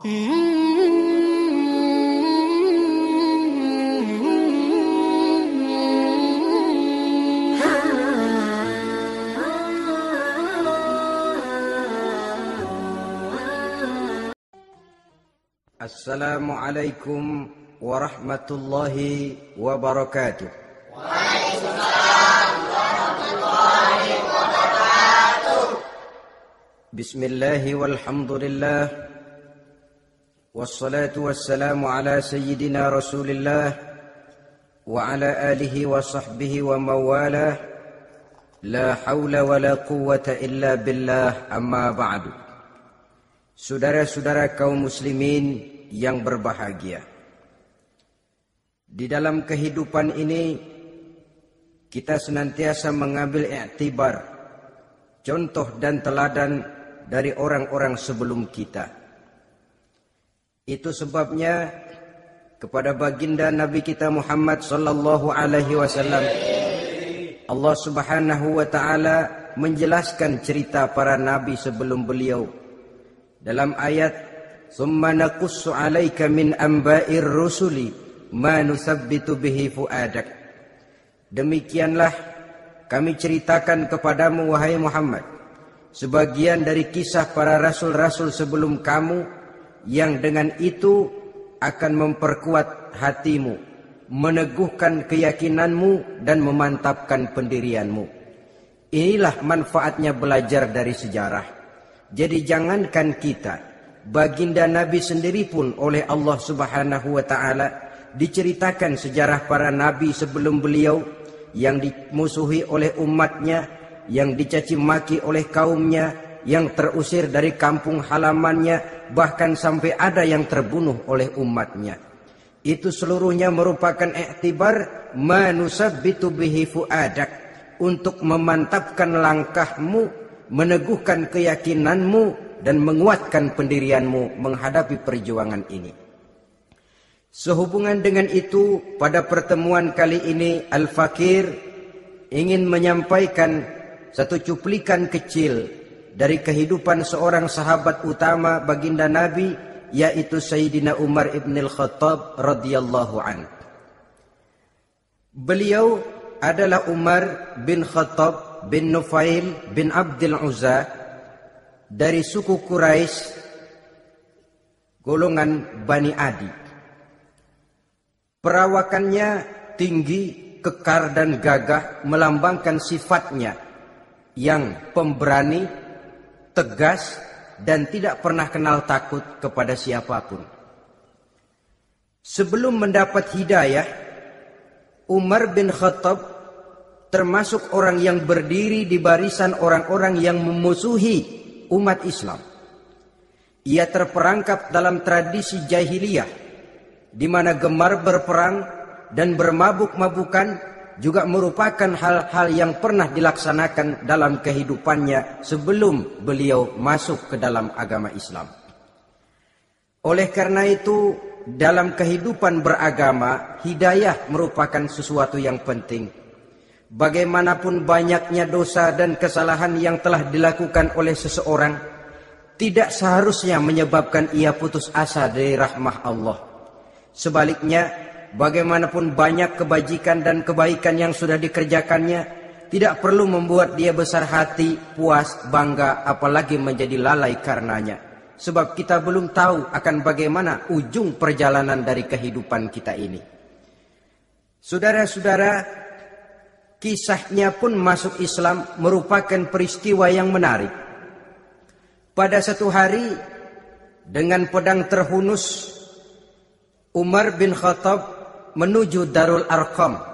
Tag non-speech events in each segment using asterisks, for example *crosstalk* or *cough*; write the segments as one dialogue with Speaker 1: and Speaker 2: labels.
Speaker 1: السلام عليكم ورحمة الله وبركاته. وعليكم السلام ورحمة الله وبركاته بسم الله والحمد لله والصلاة والسلام على سيدنا رسول الله وعلى آله وصحبه ومواله لا حول ولا قوة إلا بالله أما بعد Saudara-saudara kaum muslimin yang berbahagia. Di dalam kehidupan ini kita senantiasa mengambil iktibar, contoh dan teladan dari orang-orang sebelum kita. Itu sebabnya kepada baginda Nabi kita Muhammad sallallahu alaihi wasallam Allah Subhanahu wa taala menjelaskan cerita para nabi sebelum beliau dalam ayat "Tsumma naqussu 'alaika min amba'ir rusuli ma nusabbitu bihi fuadak." Demikianlah kami ceritakan kepadamu wahai Muhammad sebagian dari kisah para rasul-rasul sebelum kamu yang dengan itu akan memperkuat hatimu, meneguhkan keyakinanmu dan memantapkan pendirianmu. Inilah manfaatnya belajar dari sejarah. Jadi jangankan kita, baginda Nabi sendiri pun oleh Allah Subhanahu wa taala diceritakan sejarah para nabi sebelum beliau yang dimusuhi oleh umatnya, yang dicaci maki oleh kaumnya, yang terusir dari kampung halamannya, bahkan sampai ada yang terbunuh oleh umatnya. Itu seluruhnya merupakan iktibar manusabbitu bihi fuadak untuk memantapkan langkahmu meneguhkan keyakinanmu dan menguatkan pendirianmu menghadapi perjuangan ini. Sehubungan dengan itu, pada pertemuan kali ini Al-Fakir ingin menyampaikan satu cuplikan kecil dari kehidupan seorang sahabat utama baginda Nabi yaitu Sayyidina Umar ibn al-Khattab radhiyallahu an. Beliau adalah Umar bin Khattab bin Nufail bin Abdul Uzza dari suku Quraisy golongan Bani Adi. Perawakannya tinggi, kekar dan gagah melambangkan sifatnya yang pemberani, tegas dan tidak pernah kenal takut kepada siapa pun. Sebelum mendapat hidayah, Umar bin Khattab termasuk orang yang berdiri di barisan orang-orang yang memusuhi umat Islam. Ia terperangkap dalam tradisi jahiliyah di mana gemar berperang dan bermabuk-mabukan juga merupakan hal-hal yang pernah dilaksanakan dalam kehidupannya sebelum beliau masuk ke dalam agama Islam. Oleh karena itu, dalam kehidupan beragama, hidayah merupakan sesuatu yang penting bagaimanapun banyaknya dosa dan kesalahan yang telah dilakukan oleh seseorang, tidak seharusnya menyebabkan ia putus asa dari rahmah Allah. Sebaliknya, bagaimanapun banyak kebajikan dan kebaikan yang sudah dikerjakannya, tidak perlu membuat dia besar hati, puas, bangga, apalagi menjadi lalai karenanya. Sebab kita belum tahu akan bagaimana ujung perjalanan dari kehidupan kita ini. Saudara-saudara, kisahnya pun masuk Islam merupakan peristiwa yang menarik. Pada satu hari dengan pedang terhunus Umar bin Khattab menuju Darul Arqam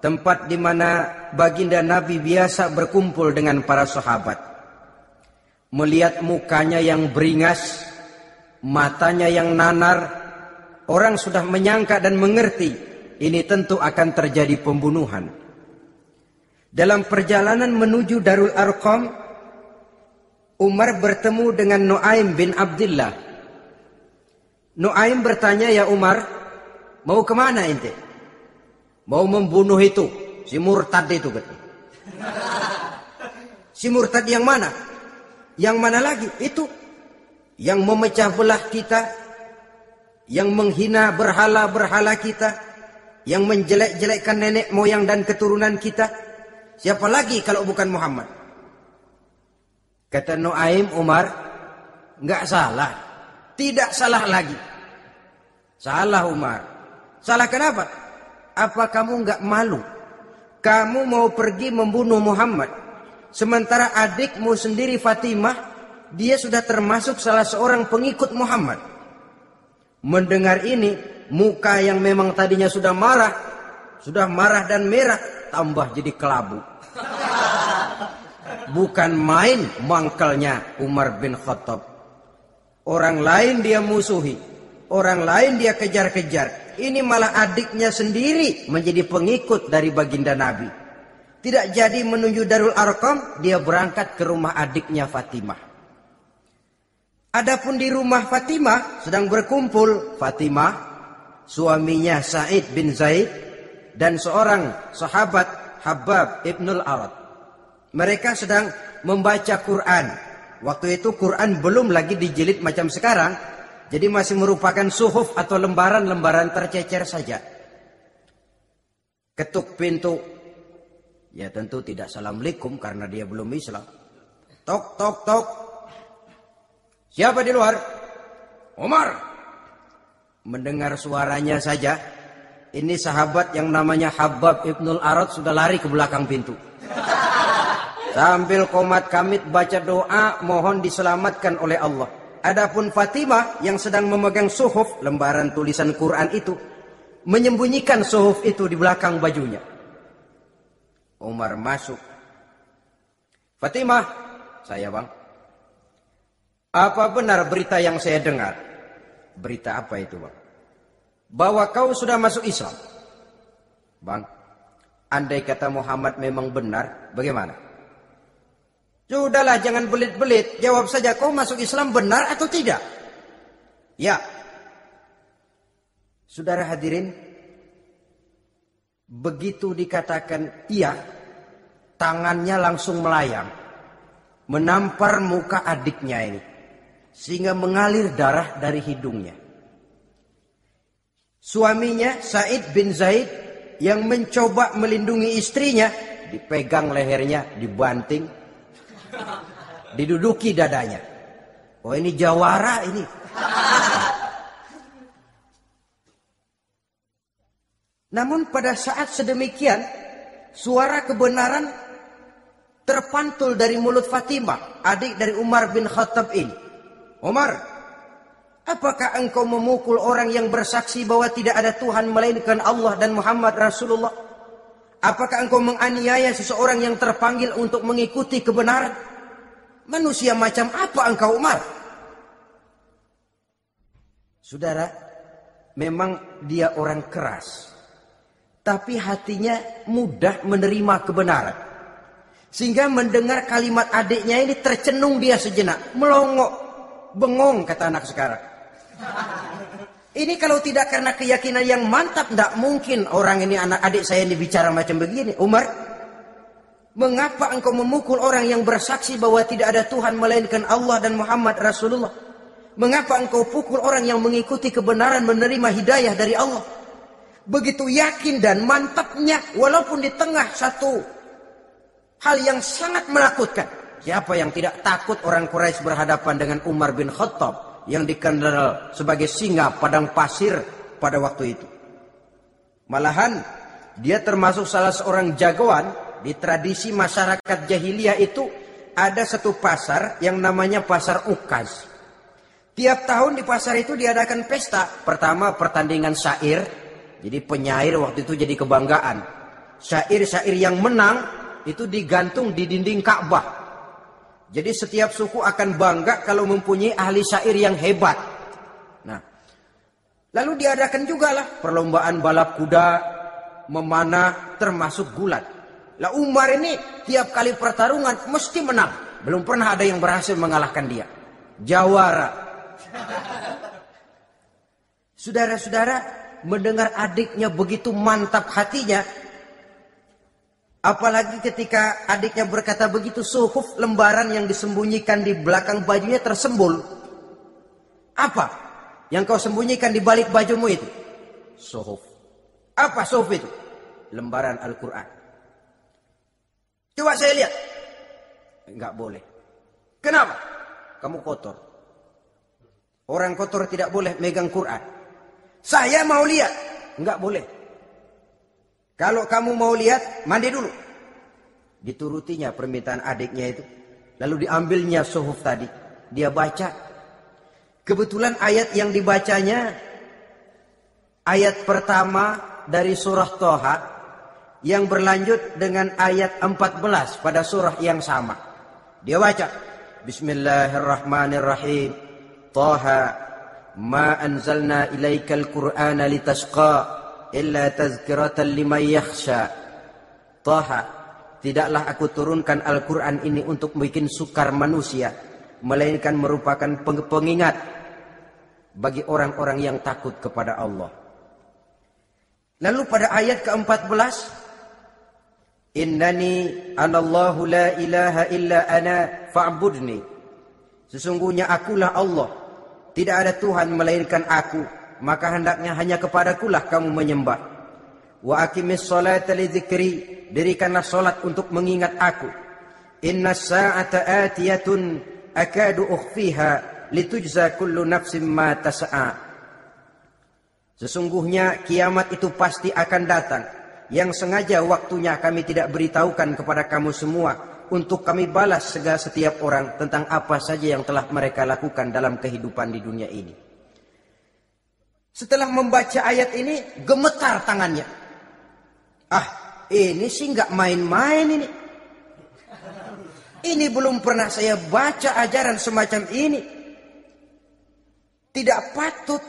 Speaker 1: tempat di mana baginda Nabi biasa berkumpul dengan para sahabat. Melihat mukanya yang beringas, matanya yang nanar, orang sudah menyangka dan mengerti ini tentu akan terjadi pembunuhan. Dalam perjalanan menuju Darul Arqam, Umar bertemu dengan Nuaim bin Abdullah. Nuaim bertanya, ya Umar, mau ke mana ente? Mau membunuh itu, si murtad itu. Gitu. Si murtad yang mana? Yang mana lagi? Itu. yang memecah belah kita, yang menghina berhala-berhala kita, yang menjelek-jelekkan nenek moyang dan keturunan kita. Siapa lagi kalau bukan Muhammad? Kata Nuaim Umar, nggak salah. Tidak salah lagi. Salah Umar. Salah kenapa? Apa kamu nggak malu? Kamu mau pergi membunuh Muhammad. Sementara adikmu sendiri Fatimah, dia sudah termasuk salah seorang pengikut Muhammad. Mendengar ini, muka yang memang tadinya sudah marah, sudah marah dan merah, tambah jadi kelabu. *laughs* Bukan main mangkalnya Umar bin Khattab. Orang lain dia musuhi, orang lain dia kejar-kejar. Ini malah adiknya sendiri menjadi pengikut dari baginda Nabi. Tidak jadi menuju Darul Arqam, dia berangkat ke rumah adiknya Fatimah. Adapun di rumah Fatimah sedang berkumpul Fatimah, suaminya Said bin Zaid dan seorang sahabat Habab ibnul Arad. Mereka sedang membaca Quran. Waktu itu Quran belum lagi dijilid macam sekarang, jadi masih merupakan suhuf atau lembaran-lembaran tercecer saja. Ketuk pintu. Ya tentu tidak assalamualaikum karena dia belum Islam. Tok tok tok. Siapa di luar? Umar. Mendengar suaranya saja, ini sahabat yang namanya Habab Ibnul Arad sudah lari ke belakang pintu. Sambil komat kamit baca doa mohon diselamatkan oleh Allah. Adapun Fatimah yang sedang memegang suhuf lembaran tulisan Quran itu menyembunyikan suhuf itu di belakang bajunya. Umar masuk. Fatimah, saya bang. Apa benar berita yang saya dengar? Berita apa itu bang? Bahwa kau sudah masuk Islam. Bang, andai kata Muhammad memang benar, bagaimana? Sudahlah jangan belit-belit. Jawab saja kau masuk Islam benar atau tidak? Ya. Saudara hadirin. Begitu dikatakan iya. Tangannya langsung melayang. Menampar muka adiknya ini. Sehingga mengalir darah dari hidungnya. Suaminya Said bin Zaid yang mencoba melindungi istrinya dipegang lehernya, dibanting, Diduduki dadanya. Oh ini jawara ini. Namun pada saat sedemikian, suara kebenaran terpantul dari mulut Fatimah, adik dari Umar bin Khattab ini. Umar, apakah engkau memukul orang yang bersaksi bahwa tidak ada Tuhan melainkan Allah dan Muhammad Rasulullah? Apakah engkau menganiaya seseorang yang terpanggil untuk mengikuti kebenaran? Manusia macam apa engkau Umar? Saudara, memang dia orang keras. Tapi hatinya mudah menerima kebenaran. Sehingga mendengar kalimat adiknya ini tercenung dia sejenak. Melongok, bengong kata anak sekarang. Ini kalau tidak karena keyakinan yang mantap, tidak mungkin orang ini anak adik saya ini bicara macam begini. Umar, mengapa engkau memukul orang yang bersaksi bahwa tidak ada Tuhan melainkan Allah dan Muhammad Rasulullah? Mengapa engkau pukul orang yang mengikuti kebenaran menerima hidayah dari Allah? Begitu yakin dan mantapnya walaupun di tengah satu hal yang sangat menakutkan. Siapa yang tidak takut orang Quraisy berhadapan dengan Umar bin Khattab yang dikenal sebagai singa padang pasir pada waktu itu. Malahan dia termasuk salah seorang jagoan di tradisi masyarakat jahiliyah itu ada satu pasar yang namanya pasar Ukaz. Tiap tahun di pasar itu diadakan pesta. Pertama pertandingan syair. Jadi penyair waktu itu jadi kebanggaan. Syair-syair yang menang itu digantung di dinding Ka'bah. Jadi setiap suku akan bangga kalau mempunyai ahli syair yang hebat. Nah, lalu diadakan juga lah perlombaan balap kuda, memanah, termasuk gulat. Lah Umar ini tiap kali pertarungan mesti menang. Belum pernah ada yang berhasil mengalahkan dia. Jawara. Saudara-saudara mendengar adiknya begitu mantap hatinya, Apalagi ketika adiknya berkata begitu, suhuf lembaran yang disembunyikan di belakang bajunya tersembul. Apa yang kau sembunyikan di balik bajumu itu? Suhuf. Apa suhuf itu? Lembaran Al-Quran. Coba saya lihat. Enggak boleh. Kenapa? Kamu kotor. Orang kotor tidak boleh megang Quran. Saya mau lihat. Enggak boleh. Kalau kamu mau lihat, mandi dulu. Diturutinya permintaan adiknya itu. Lalu diambilnya suhuf tadi. Dia baca. Kebetulan ayat yang dibacanya ayat pertama dari surah Toha yang berlanjut dengan ayat 14 pada surah yang sama. Dia baca Bismillahirrahmanirrahim. Toha ma anzalna ilaikal qur'ana litasqa illa. Toha Tidaklah aku turunkan Al-Quran ini untuk bikin sukar manusia. Melainkan merupakan pengingat bagi orang-orang yang takut kepada Allah. Lalu pada ayat ke-14. Innani anallahu la ilaha illa ana fa'budni. Sesungguhnya akulah Allah. Tidak ada Tuhan melainkan aku. Maka hendaknya hanya kepadakulah kamu menyembah. Wa aqimis salata li dirikanlah salat untuk mengingat aku. Inna sa'ata atiyatun akadu ukhfiha litujza kullu nafsin ma. Sesungguhnya kiamat itu pasti akan datang. Yang sengaja waktunya kami tidak beritahukan kepada kamu semua untuk kami balas segala setiap orang tentang apa saja yang telah mereka lakukan dalam kehidupan di dunia ini. Setelah membaca ayat ini, gemetar tangannya. Ah, ini sih nggak main-main ini. Ini belum pernah saya baca ajaran semacam ini. Tidak patut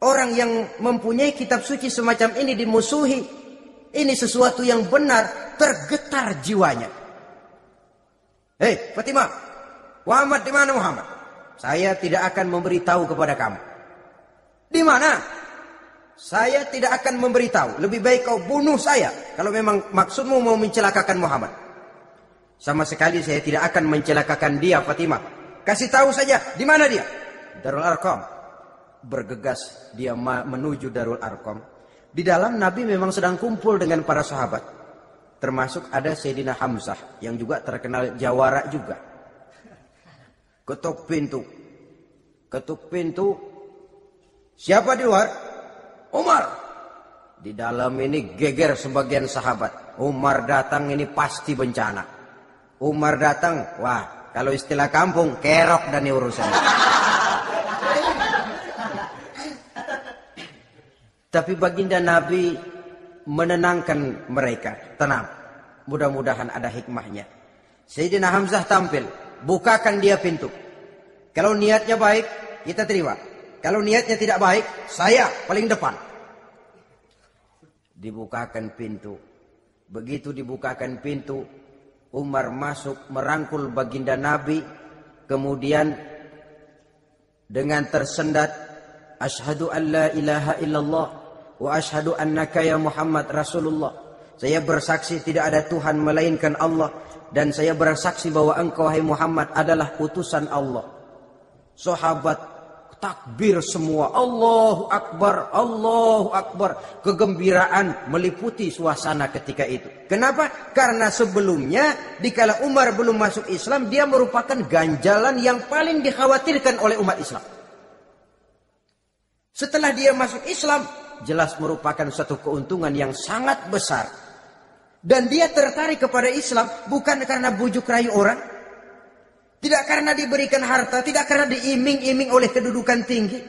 Speaker 1: orang yang mempunyai kitab suci semacam ini dimusuhi. Ini sesuatu yang benar, tergetar jiwanya. Hei, Fatimah. Muhammad di mana Muhammad? Saya tidak akan memberitahu kepada kamu. Di mana? Saya tidak akan memberitahu. Lebih baik kau bunuh saya. Kalau memang maksudmu mau mencelakakan Muhammad. Sama sekali saya tidak akan mencelakakan dia Fatimah. Kasih tahu saja di mana dia. Darul Arqam. Bergegas dia menuju Darul Arqam. Di dalam Nabi memang sedang kumpul dengan para sahabat. Termasuk ada Sayyidina Hamzah yang juga terkenal jawara juga. Ketuk pintu. Ketuk pintu. Siapa di luar? Umar. Di dalam ini geger sebagian sahabat. Umar datang ini pasti bencana. Umar datang, wah kalau istilah kampung kerok dan urusan. Tapi baginda Nabi menenangkan mereka. Tenang. Mudah-mudahan ada hikmahnya. Sayyidina Hamzah tampil. Bukakan dia pintu. Kalau niatnya baik, kita terima. Kalau niatnya tidak baik, saya paling depan. Dibukakan pintu. Begitu dibukakan pintu, Umar masuk merangkul baginda Nabi. Kemudian dengan tersendat, Ashadu an la ilaha illallah wa ashadu annaka ya Muhammad Rasulullah. Saya bersaksi tidak ada Tuhan melainkan Allah. Dan saya bersaksi bahwa engkau hai Muhammad adalah utusan Allah. Sahabat takbir semua. Allahu Akbar, Allahu Akbar. Kegembiraan meliputi suasana ketika itu. Kenapa? Karena sebelumnya, dikala Umar belum masuk Islam, dia merupakan ganjalan yang paling dikhawatirkan oleh umat Islam. Setelah dia masuk Islam, jelas merupakan satu keuntungan yang sangat besar. Dan dia tertarik kepada Islam bukan karena bujuk rayu orang, tidak karena diberikan harta, tidak karena diiming-iming oleh kedudukan tinggi.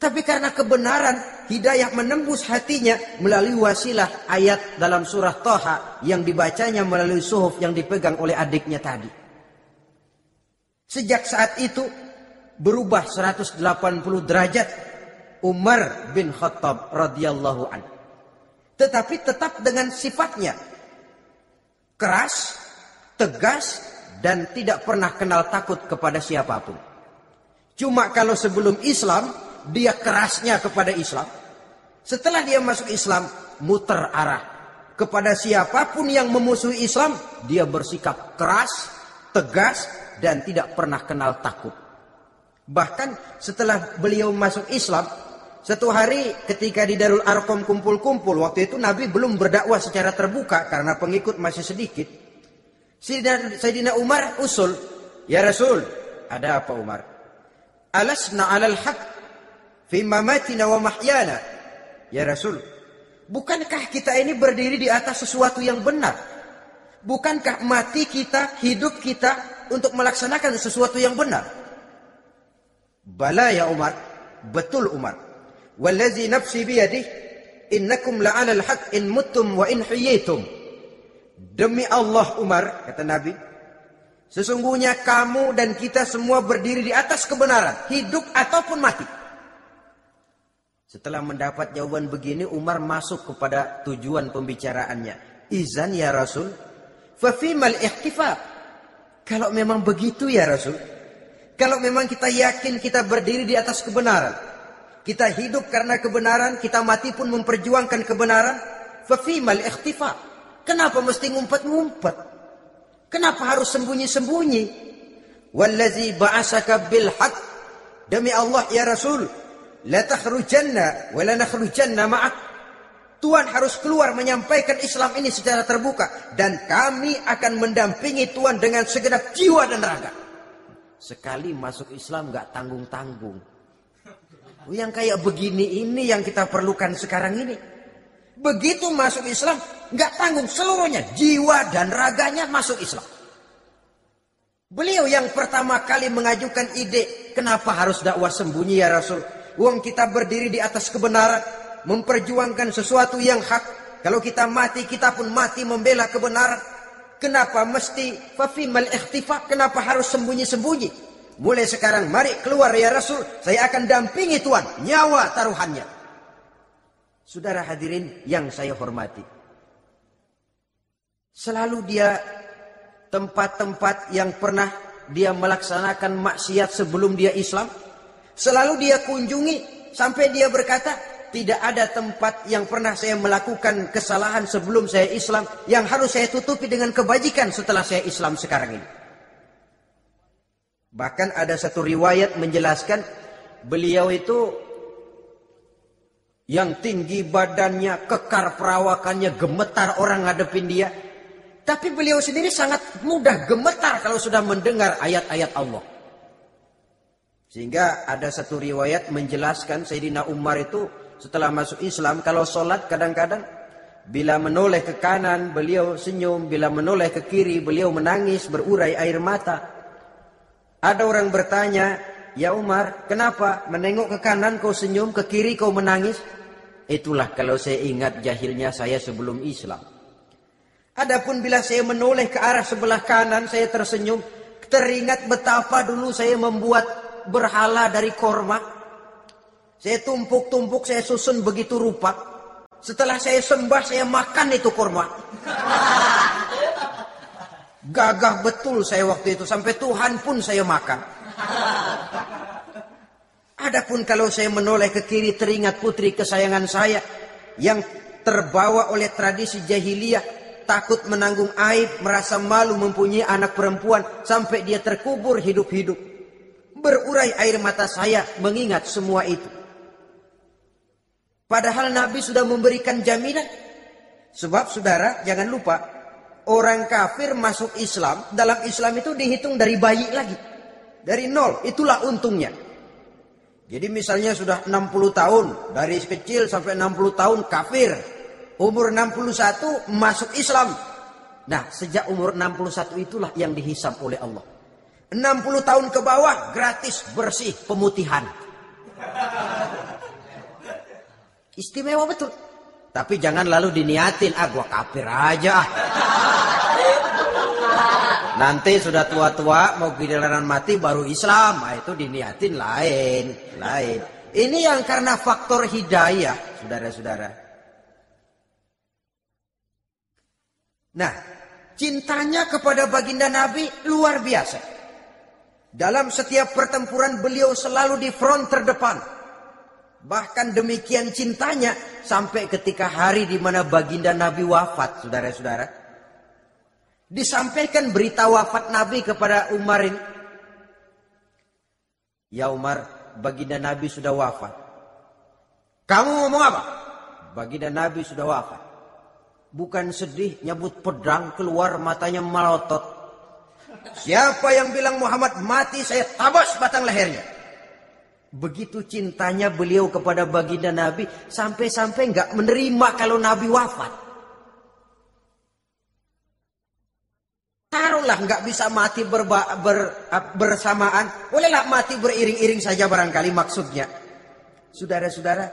Speaker 1: Tapi karena kebenaran, hidayah menembus hatinya melalui wasilah ayat dalam surah Toha yang dibacanya melalui suhuf yang dipegang oleh adiknya tadi. Sejak saat itu berubah 180 derajat Umar bin Khattab radhiyallahu an. Tetapi tetap dengan sifatnya keras, tegas, dan tidak pernah kenal takut kepada siapa pun. Cuma kalau sebelum Islam, dia kerasnya kepada Islam. Setelah dia masuk Islam, muter arah. Kepada siapa pun yang memusuhi Islam, dia bersikap keras, tegas, dan tidak pernah kenal takut. Bahkan setelah beliau masuk Islam, satu hari ketika di Darul Arqam kumpul-kumpul, waktu itu Nabi belum berdakwah secara terbuka karena pengikut masih sedikit. Sayyidina Umar usul, "Ya Rasul, ada apa Umar? Alasna 'alal haq fi mamatina wa mahyana?" Ya Rasul, bukankah kita ini berdiri di atas sesuatu yang benar? Bukankah mati kita, hidup kita untuk melaksanakan sesuatu yang benar? Bala ya Umar, betul Umar. Wallazi nafsi biyadih, innakum la'ala al-haq in muttum wa in hiyitum. Demi Allah Umar, kata Nabi, sesungguhnya kamu dan kita semua berdiri di atas kebenaran, hidup ataupun mati. Setelah mendapat jawaban begini, Umar masuk kepada tujuan pembicaraannya. Izan ya Rasul, fafimal ihtifab. Kalau memang begitu ya Rasul, kalau memang kita yakin kita berdiri di atas kebenaran, kita hidup karena kebenaran, kita mati pun memperjuangkan kebenaran, fafimal ikhtifa. Kenapa mesti ngumpet-ngumpet? Kenapa harus sembunyi-sembunyi? Wallazi ba'asaka bil haq. Demi Allah ya Rasul, la takhrujanna wa la nakhrujanna ma'ak. Tuhan harus keluar menyampaikan Islam ini secara terbuka dan kami akan mendampingi Tuhan dengan segenap jiwa dan raga. Sekali masuk Islam nggak tanggung-tanggung. Yang kayak begini ini yang kita perlukan sekarang ini. Begitu masuk Islam, nggak tanggung seluruhnya, jiwa dan raganya masuk Islam. Beliau yang pertama kali mengajukan ide, kenapa harus dakwah sembunyi ya Rasul? Uang kita berdiri di atas kebenaran, memperjuangkan sesuatu yang hak. Kalau kita mati, kita pun mati membela kebenaran. Kenapa mesti fafimal ikhtifa? Kenapa harus sembunyi-sembunyi? Mulai sekarang mari keluar ya Rasul. Saya akan dampingi Tuhan. Nyawa taruhannya. Saudara hadirin yang saya hormati. Selalu dia tempat-tempat yang pernah dia melaksanakan maksiat sebelum dia Islam. Selalu dia kunjungi sampai dia berkata, tidak ada tempat yang pernah saya melakukan kesalahan sebelum saya Islam yang harus saya tutupi dengan kebajikan setelah saya Islam sekarang ini. Bahkan ada satu riwayat menjelaskan beliau itu yang tinggi badannya, kekar perawakannya, gemetar orang ngadepin dia. Tapi beliau sendiri sangat mudah gemetar kalau sudah mendengar ayat-ayat Allah. Sehingga ada satu riwayat menjelaskan Sayyidina Umar itu setelah masuk Islam kalau sholat kadang-kadang bila menoleh ke kanan beliau senyum, bila menoleh ke kiri beliau menangis berurai air mata. Ada orang bertanya, "Ya Umar, kenapa menengok ke kanan kau senyum, ke kiri kau menangis?" Itulah kalau saya ingat jahilnya saya sebelum Islam. Adapun bila saya menoleh ke arah sebelah kanan saya tersenyum, teringat betapa dulu saya membuat berhala dari korma saya tumpuk-tumpuk, saya susun begitu rupa. Setelah saya sembah, saya makan itu kurma. Gagah betul saya waktu itu. Sampai Tuhan pun saya makan. Adapun kalau saya menoleh ke kiri teringat putri kesayangan saya. Yang terbawa oleh tradisi jahiliyah. Takut menanggung aib, merasa malu mempunyai anak perempuan. Sampai dia terkubur hidup-hidup. Berurai air mata saya mengingat semua itu. Padahal Nabi sudah memberikan jaminan. Sebab saudara jangan lupa. Orang kafir masuk Islam. Dalam Islam itu dihitung dari bayi lagi. Dari nol. Itulah untungnya. Jadi misalnya sudah 60 tahun. Dari kecil sampai 60 tahun kafir. Umur 61 masuk Islam. Nah sejak umur 61 itulah yang dihisap oleh Allah. 60 tahun ke bawah gratis bersih pemutihan. Istimewa betul. Tapi jangan lalu diniatin, ah gua kafir aja. Nanti sudah tua-tua mau giliran mati baru Islam. Nah, itu diniatin lain, lain. Ini yang karena faktor hidayah, saudara-saudara. Nah, cintanya kepada baginda Nabi luar biasa. Dalam setiap pertempuran beliau selalu di front terdepan. Bahkan demikian cintanya sampai ketika hari di mana baginda Nabi wafat, saudara-saudara. Disampaikan berita wafat Nabi kepada Umar ini. Ya Umar, baginda Nabi sudah wafat. Kamu ngomong apa? Baginda Nabi sudah wafat. Bukan sedih, nyebut pedang keluar matanya melotot. Siapa yang bilang Muhammad mati, saya tabas batang lehernya. Begitu cintanya beliau kepada baginda Nabi, sampai-sampai nggak menerima kalau Nabi wafat. Taruhlah nggak bisa mati berba, ber, bersamaan, bolehlah mati beriring-iring saja barangkali maksudnya. Saudara-saudara,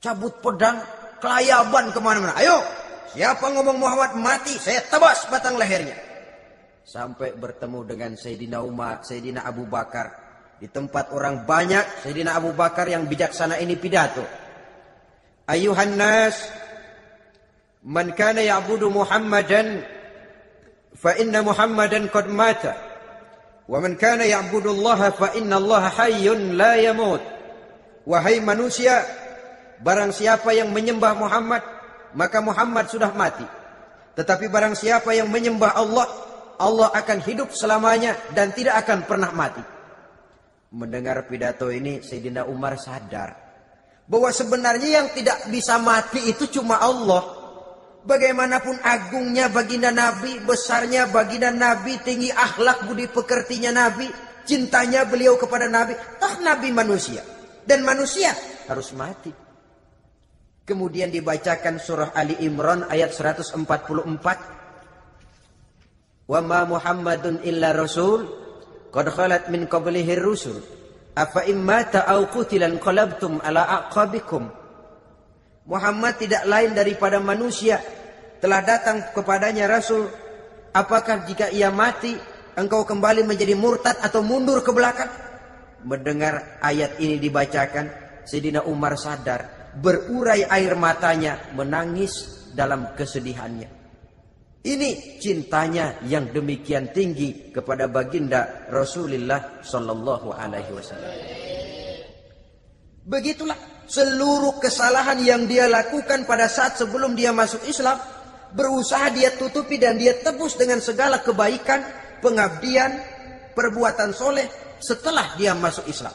Speaker 1: cabut pedang, kelayaban ke mana-mana. Ayo, siapa ngomong Muhammad mati, saya tebas batang lehernya. Sampai bertemu dengan Sayyidina Umar, Sayyidina Abu Bakar. Di tempat orang banyak, Sayyidina Abu Bakar yang bijaksana ini pidato. Ayuhan nas, man kana ya'budu Muhammadan, qad mata. Wa man kana ya'budu Allah, fa inna Allah hayyun la yamut. Wahai manusia, Barang siapa yang menyembah Muhammad, maka Muhammad sudah mati. Tetapi barang siapa yang menyembah Allah, Allah akan hidup selamanya dan tidak akan pernah mati. Mendengar pidato ini, Sayyidina Umar sadar bahwa sebenarnya yang tidak bisa mati itu cuma Allah. Bagaimanapun agungnya baginda Nabi, besarnya baginda Nabi, tinggi akhlak budi pekertinya Nabi, cintanya beliau kepada Nabi, toh Nabi manusia. Dan manusia harus mati. Kemudian dibacakan surah Ali Imran ayat 144. Wa ma Muhammadun illa rasul qad khalat min qablihi rusul afa immata aw qutilan qalabtum ala aqabikum Muhammad tidak lain daripada manusia telah datang kepadanya rasul apakah jika ia mati engkau kembali menjadi murtad atau mundur ke belakang mendengar ayat ini dibacakan Sayyidina Umar sadar berurai air matanya, menangis dalam kesedihannya. Ini cintanya yang demikian tinggi kepada baginda Rasulullah Sallallahu Alaihi Wasallam. Begitulah seluruh kesalahan yang dia lakukan pada saat sebelum dia masuk Islam, berusaha dia tutupi dan dia tebus dengan segala kebaikan, pengabdian, perbuatan soleh setelah dia masuk Islam.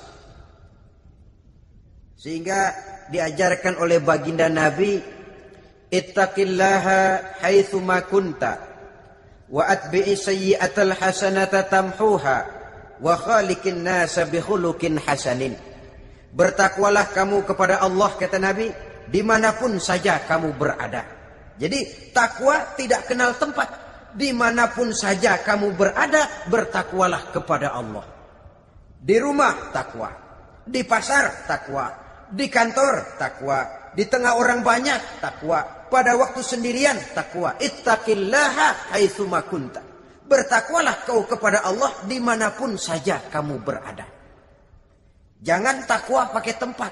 Speaker 1: Sehingga diajarkan oleh baginda Nabi ittaqillaha haitsu ma kunta wa atbi'i sayyi'atal hasanata tamhuha wa khaliqin nasa bi hasanin bertakwalah kamu kepada Allah kata Nabi di mana pun saja kamu berada. Jadi takwa tidak kenal tempat. Di mana pun saja kamu berada bertakwalah kepada Allah. Di rumah takwa. Di pasar takwa. Di kantor takwa, di tengah orang banyak takwa, pada waktu sendirian takwa. Ittaqillaha haitsu kunta. Bertakwalah kau kepada Allah di mana pun saja kamu berada. Jangan takwa pakai tempat.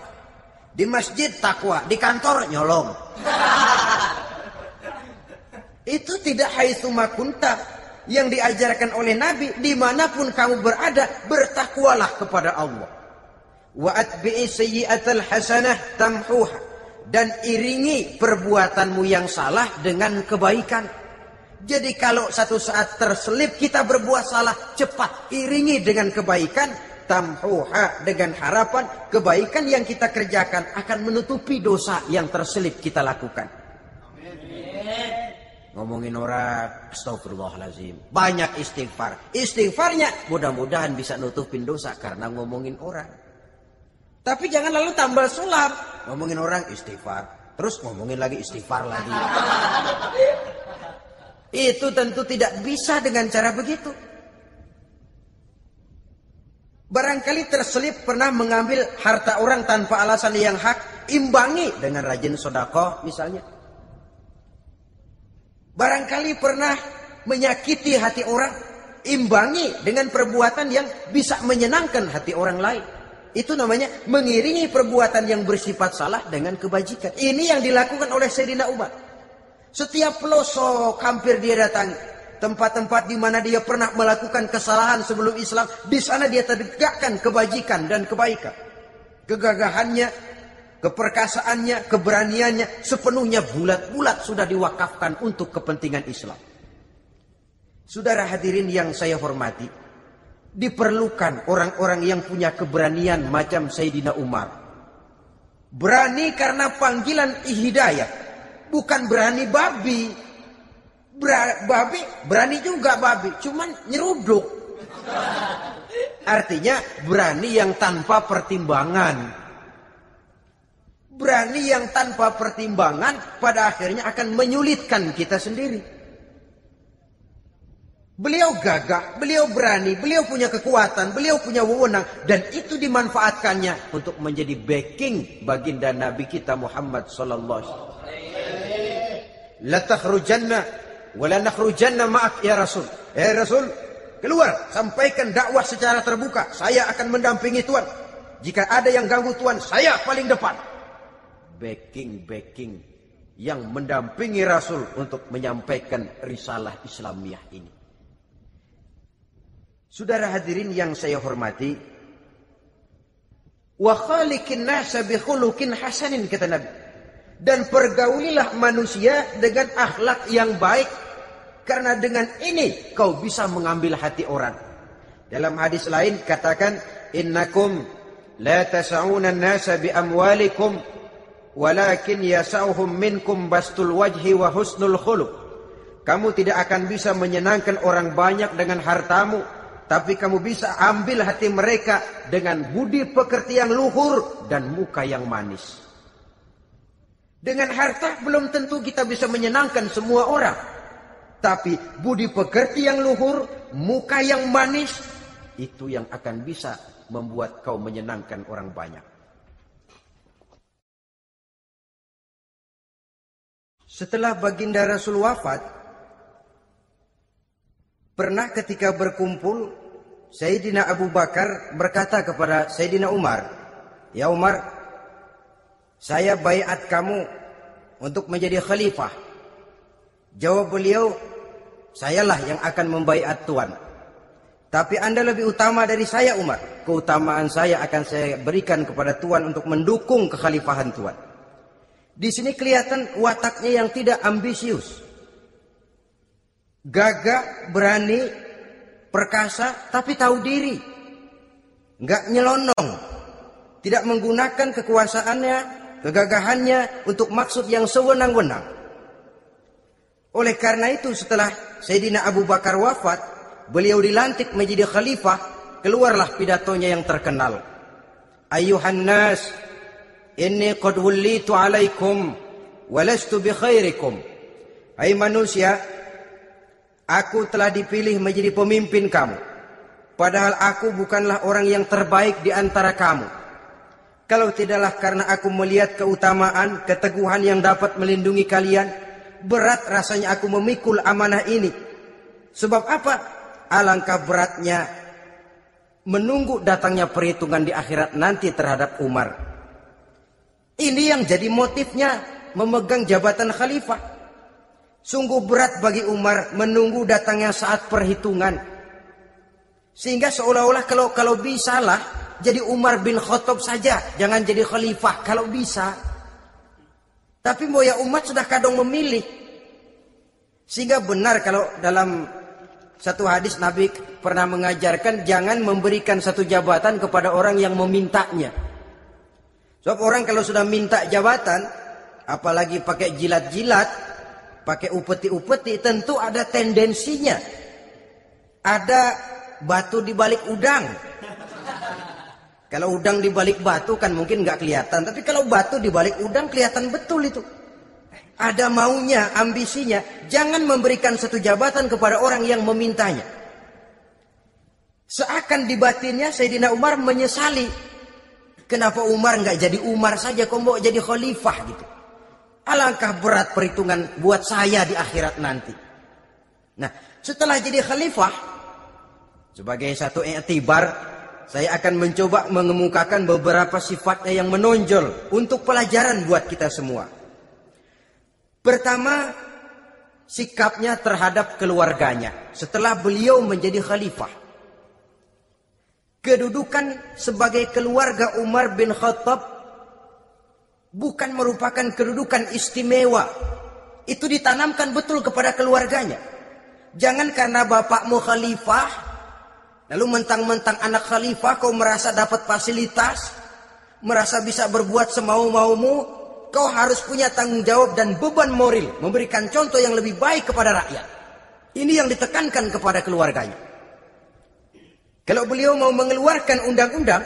Speaker 1: Di masjid takwa, di kantor nyolong. *laughs* Itu tidak haitsu kunta yang diajarkan oleh Nabi di mana pun kamu berada bertakwalah kepada Allah wa atbi'i sayyi'atal hasanah tamhuha dan iringi perbuatanmu yang salah dengan kebaikan. Jadi kalau satu saat terselip kita berbuat salah, cepat iringi dengan kebaikan, tamhuha dengan harapan kebaikan yang kita kerjakan akan menutupi dosa yang terselip kita lakukan. Ngomongin orang, astagfirullahalazim. Banyak istighfar. Istighfarnya mudah-mudahan bisa nutupin dosa karena ngomongin orang. Tapi jangan lalu tambal sulam. Ngomongin orang istighfar. Terus ngomongin lagi istighfar lagi. *laughs* Itu tentu tidak bisa dengan cara begitu. Barangkali terselip pernah mengambil harta orang tanpa alasan yang hak. Imbangi dengan rajin sodakoh misalnya. Barangkali pernah menyakiti hati orang. Imbangi dengan perbuatan yang bisa menyenangkan hati orang lain. Itu namanya mengiringi perbuatan yang bersifat salah dengan kebajikan. Ini yang dilakukan oleh Sayyidina Umar. Setiap pelosok hampir dia datangi. Tempat-tempat di mana dia pernah melakukan kesalahan sebelum Islam. Di sana dia tegakkan kebajikan dan kebaikan. Kegagahannya, keperkasaannya, keberaniannya. Sepenuhnya bulat-bulat sudah diwakafkan untuk kepentingan Islam. Saudara hadirin yang saya hormati. diperlukan orang-orang yang punya keberanian macam Sayyidina Umar. Berani karena panggilan hidayah, bukan berani babi. Babi berani juga babi, cuman nyeruduk. Artinya berani yang tanpa pertimbangan. Berani yang tanpa pertimbangan pada akhirnya akan menyulitkan kita sendiri. Beliau gagah, beliau berani, beliau punya kekuatan, beliau punya wewenang dan itu dimanfaatkannya untuk menjadi backing baginda Nabi kita Muhammad sallallahu alaihi wasallam. La takhrujanna wa la nakhrujanna ma'ak ya Rasul. Eh Rasul, keluar, sampaikan dakwah secara terbuka. Saya akan mendampingi Tuhan. Jika ada yang ganggu Tuhan, saya paling depan backing-backing yang mendampingi Rasul untuk menyampaikan risalah Islamiyah ini. Saudara hadirin yang saya hormati, wa khaliqin nasa bi khuluqin hasanin kata Nabi. Dan pergaulilah manusia dengan akhlak yang baik karena dengan ini kau bisa mengambil hati orang. Dalam hadis lain katakan innakum la tas'una an-nasa bi amwalikum walakin yasauhum minkum bastul wajhi wa husnul khuluq. Kamu tidak akan bisa menyenangkan orang banyak dengan hartamu, tapi kamu bisa ambil hati mereka dengan budi pekerti yang luhur dan muka yang manis. Dengan harta belum tentu kita bisa menyenangkan semua orang. Tapi budi pekerti yang luhur, muka yang manis, itu yang akan bisa membuat kau menyenangkan orang banyak. Setelah baginda Rasul wafat, pernah ketika berkumpul, Sayyidina Abu Bakar berkata kepada Sayyidina Umar, Ya Umar, saya bayat kamu untuk menjadi khalifah. Jawab beliau, sayalah yang akan membayat Tuhan. Tapi anda lebih utama dari saya Umar. Keutamaan saya akan saya berikan kepada Tuhan untuk mendukung kekhalifahan Tuhan. Di sini kelihatan wataknya yang tidak ambisius. Gagah, berani, perkasa, tapi tahu diri. Enggak nyelonong. Tidak menggunakan kekuasaannya, kegagahannya untuk maksud yang sewenang-wenang. Oleh karena itu setelah Sayyidina Abu Bakar wafat, beliau dilantik menjadi khalifah, keluarlah pidatonya yang terkenal. Ayuhan nas, Inni qad wullitu alaikum walastu bi khairikum. Hai manusia, aku telah dipilih menjadi pemimpin kamu. Padahal aku bukanlah orang yang terbaik di antara kamu. Kalau tidaklah karena aku melihat keutamaan, keteguhan yang dapat melindungi kalian, berat rasanya aku memikul amanah ini. Sebab apa? Alangkah beratnya menunggu datangnya perhitungan di akhirat nanti terhadap Umar. Ini yang jadi motifnya memegang jabatan khalifah. Sungguh berat bagi Umar menunggu datangnya saat perhitungan. Sehingga seolah-olah kalau kalau bisa lah jadi Umar bin Khattab saja, jangan jadi khalifah kalau bisa. Tapi moya umat sudah kadang memilih. Sehingga benar kalau dalam satu hadis Nabi pernah mengajarkan jangan memberikan satu jabatan kepada orang yang memintanya. Sebab orang kalau sudah minta jabatan, apalagi pakai jilat-jilat, pakai upeti-upeti, tentu ada tendensinya. Ada batu di balik udang. Kalau udang di balik batu kan mungkin nggak kelihatan, tapi kalau batu di balik udang kelihatan betul itu. Ada maunya, ambisinya. Jangan memberikan satu jabatan kepada orang yang memintanya. Seakan di batinnya Sayyidina Umar menyesali Kenapa Umar nggak jadi Umar saja, kok mau jadi khalifah gitu? Alangkah berat perhitungan buat saya di akhirat nanti. Nah, setelah jadi khalifah, sebagai satu etibar, saya akan mencoba mengemukakan beberapa sifatnya yang menonjol untuk pelajaran buat kita semua. Pertama, sikapnya terhadap keluarganya setelah beliau menjadi khalifah kedudukan sebagai keluarga Umar bin Khattab bukan merupakan kedudukan istimewa. Itu ditanamkan betul kepada keluarganya. Jangan karena bapakmu khalifah, Lalu mentang-mentang anak khalifah kau merasa dapat fasilitas, merasa bisa berbuat semau-maumu, kau harus punya tanggung jawab dan beban moral memberikan contoh yang lebih baik kepada rakyat. Ini yang ditekankan kepada keluarganya. Kalau beliau mau mengeluarkan undang-undang,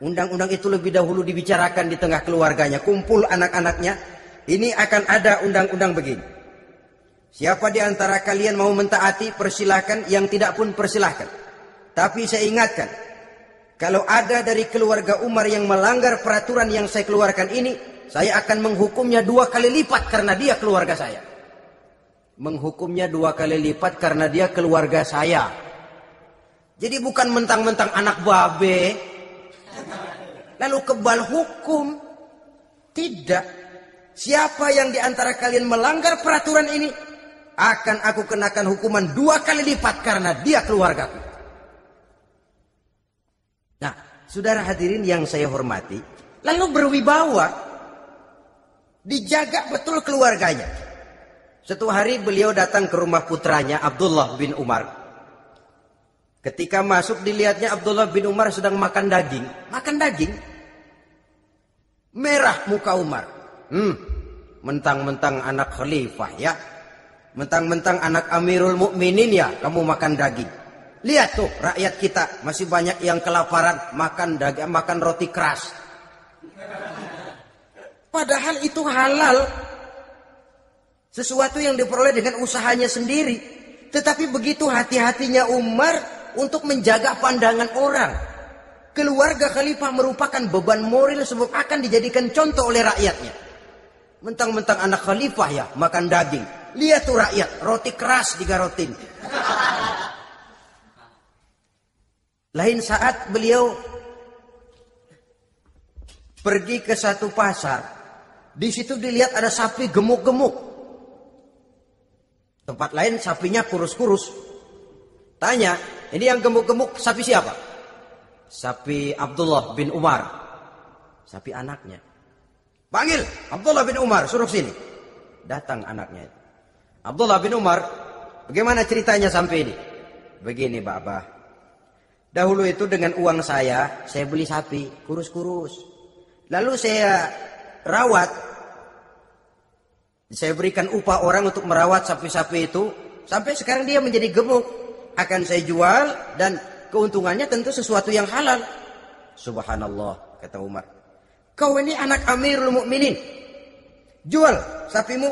Speaker 1: undang-undang itu lebih dahulu dibicarakan di tengah keluarganya, kumpul anak-anaknya, ini akan ada undang-undang begini. Siapa di antara kalian mau mentaati, persilahkan. Yang tidak pun persilahkan. Tapi saya ingatkan, kalau ada dari keluarga Umar yang melanggar peraturan yang saya keluarkan ini, saya akan menghukumnya dua kali lipat karena dia keluarga saya. Menghukumnya dua kali lipat karena dia keluarga saya. Jadi bukan mentang-mentang anak babe, lalu kebal hukum. Tidak. Siapa yang di antara kalian melanggar peraturan ini, akan aku kenakan hukuman dua kali lipat karena dia keluargaku. Nah, saudara hadirin yang saya hormati, lalu berwibawa, dijaga betul keluarganya. Satu hari beliau datang ke rumah putranya Abdullah bin Umar. Ketika masuk dilihatnya Abdullah bin Umar sedang makan daging. Makan daging. Merah muka Umar. Hmm, mentang-mentang anak khalifah ya. Mentang-mentang anak Amirul Mukminin ya kamu makan daging. Lihat tuh rakyat kita masih banyak yang kelaparan makan daging, makan roti keras. Padahal itu halal. Sesuatu yang diperoleh dengan usahanya sendiri. Tetapi begitu hati-hatinya Umar untuk menjaga pandangan orang. Keluarga khalifah merupakan beban moral sebab akan dijadikan contoh oleh rakyatnya. Mentang-mentang anak khalifah ya makan daging. Lihat tuh rakyat, roti keras digarotin. Lain saat beliau pergi ke satu pasar. Di situ dilihat ada sapi gemuk-gemuk. Tempat lain sapinya kurus-kurus. Tanya, ini yang gemuk-gemuk sapi siapa? Sapi Abdullah bin Umar. Sapi anaknya. Panggil Abdullah bin Umar, suruh sini. Datang anaknya. Abdullah bin Umar, bagaimana ceritanya sampai ini? Begini Bapak. Dahulu itu dengan uang saya, saya beli sapi, kurus-kurus. Lalu saya rawat. Saya berikan upah orang untuk merawat sapi-sapi itu. Sampai sekarang dia menjadi gemuk. Akan saya jual dan keuntungannya tentu sesuatu yang halal. Subhanallah, kata Umar. Kau ini anak Amirul Mukminin. Jual sapimu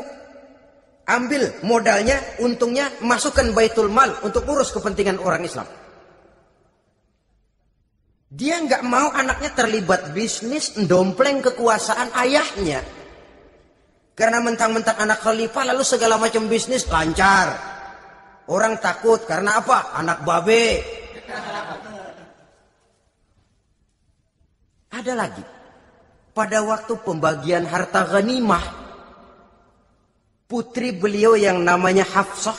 Speaker 1: ambil modalnya, untungnya, masukkan baitul mal untuk urus kepentingan orang Islam. Dia nggak mau anaknya terlibat bisnis, dompleng kekuasaan ayahnya. Karena mentang-mentang anak khalifah lalu segala macam bisnis lancar. Orang takut karena apa? Anak babe. Ada lagi. Pada waktu pembagian harta ghanimah putri beliau yang namanya Hafsah,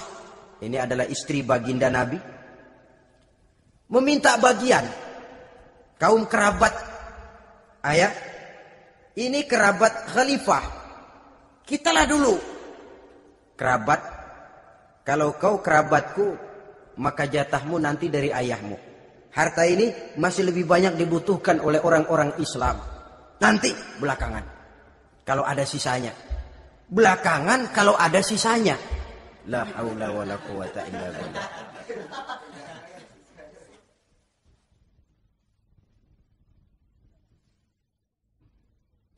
Speaker 1: ini adalah istri baginda Nabi, meminta bagian kaum kerabat ayah, ini kerabat khalifah, kitalah dulu kerabat, kalau kau kerabatku maka jatahmu nanti dari ayahmu. Harta ini masih lebih banyak dibutuhkan oleh orang-orang Islam. Nanti belakangan. Kalau ada sisanya. Belakangan kalau ada sisanya. La haula wala quwata illa billah.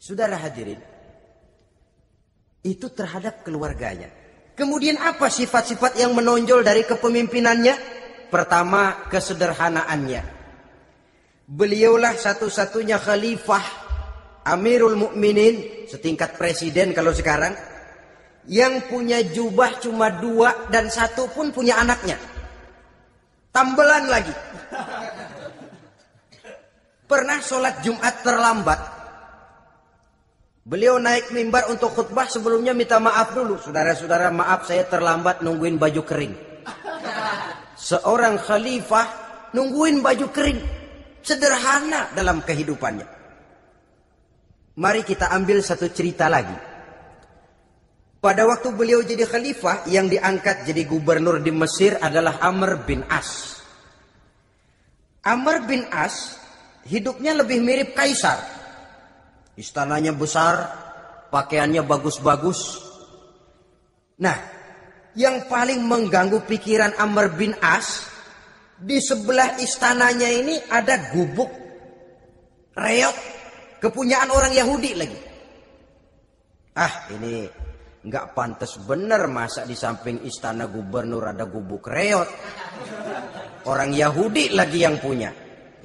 Speaker 1: Saudara hadirin, itu terhadap keluarganya. Kemudian apa sifat-sifat yang menonjol dari kepemimpinannya? Pertama, kesederhanaannya. Beliaulah satu-satunya khalifah Amirul Mukminin setingkat presiden kalau sekarang yang punya jubah cuma dua dan satu pun punya anaknya. Tambelan lagi. Pernah sholat Jumat terlambat. Beliau naik mimbar untuk khutbah sebelumnya minta maaf dulu. Saudara-saudara maaf saya terlambat nungguin baju kering. Seorang khalifah nungguin baju kering. Sederhana dalam kehidupannya. Mari kita ambil satu cerita lagi. Pada waktu beliau jadi khalifah, yang diangkat jadi gubernur di Mesir adalah Amr bin As. Amr bin As hidupnya lebih mirip kaisar. Istananya besar, pakaiannya bagus-bagus. Nah, yang paling mengganggu pikiran Amr bin As di sebelah istananya ini ada gubuk reot kepunyaan orang Yahudi lagi. Ah, ini nggak pantas bener masa di samping istana gubernur ada gubuk reot. Orang Yahudi lagi yang punya.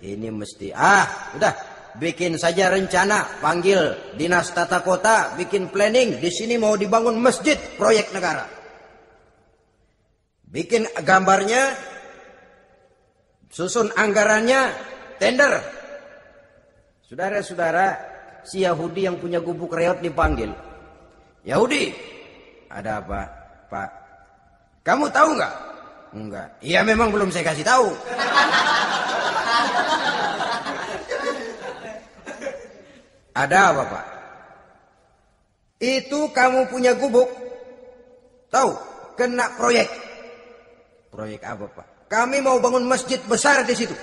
Speaker 1: Ini mesti ah, udah bikin saja rencana, panggil dinas tata kota, bikin planning. Di sini mau dibangun masjid proyek negara. Bikin gambarnya, susun anggarannya, tender. Saudara-saudara, si Yahudi yang punya gubuk reot dipanggil. Yahudi, ada apa, Pak? Kamu tahu nggak? Enggak. Iya memang belum saya kasih tahu. Ada apa, Pak? Itu kamu punya gubuk. Tahu? Kena proyek. Proyek apa, Pak? Kami mau bangun masjid besar di situ.